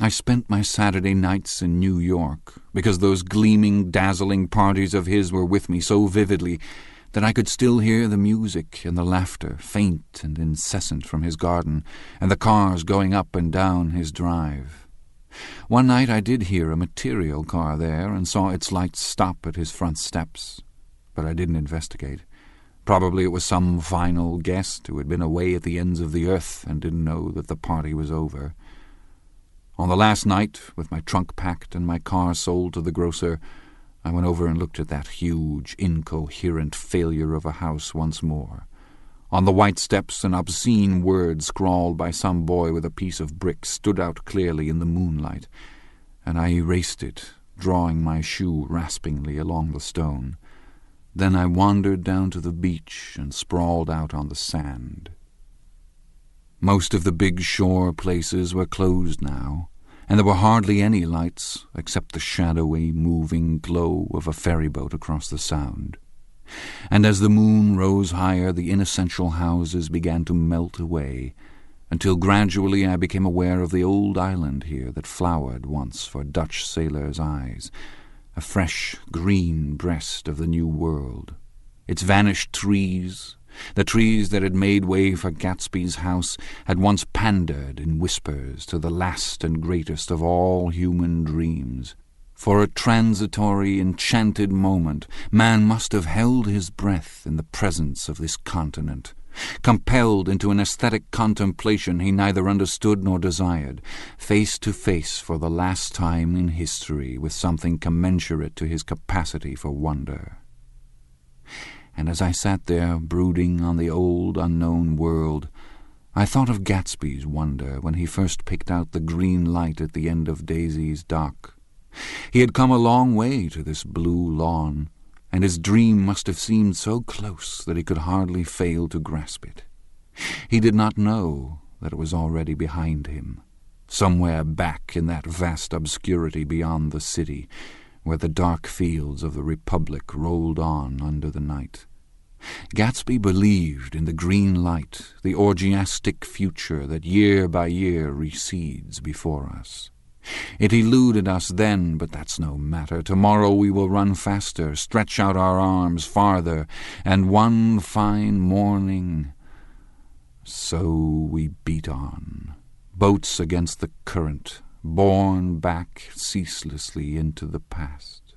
I spent my Saturday nights in New York because those gleaming, dazzling parties of his were with me so vividly that I could still hear the music and the laughter, faint and incessant from his garden, and the cars going up and down his drive. One night I did hear a material car there and saw its lights stop at his front steps, but I didn't investigate. Probably it was some final guest who had been away at the ends of the earth and didn't know that the party was over. On the last night, with my trunk packed and my car sold to the grocer, I went over and looked at that huge, incoherent failure of a house once more. On the white steps, an obscene word scrawled by some boy with a piece of brick stood out clearly in the moonlight, and I erased it, drawing my shoe raspingly along the stone. Then I wandered down to the beach and sprawled out on the sand. Most of the big shore places were closed now, and there were hardly any lights except the shadowy, moving glow of a ferryboat across the Sound. And as the moon rose higher, the inessential houses began to melt away, until gradually I became aware of the old island here that flowered once for Dutch sailors' eyes, a fresh green breast of the New World. Its vanished trees, the trees that had made way for Gatsby's house had once pandered in whispers to the last and greatest of all human dreams. For a transitory, enchanted moment, man must have held his breath in the presence of this continent, compelled into an aesthetic contemplation he neither understood nor desired, face to face for the last time in history with something commensurate to his capacity for wonder and as I sat there brooding on the old unknown world, I thought of Gatsby's wonder when he first picked out the green light at the end of Daisy's dock. He had come a long way to this blue lawn, and his dream must have seemed so close that he could hardly fail to grasp it. He did not know that it was already behind him, somewhere back in that vast obscurity beyond the city, where the dark fields of the Republic rolled on under the night. Gatsby believed in the green light, the orgiastic future that year by year recedes before us. It eluded us then, but that's no matter. Tomorrow we will run faster, stretch out our arms farther, and one fine morning... So we beat on, boats against the current, borne back ceaselessly into the past.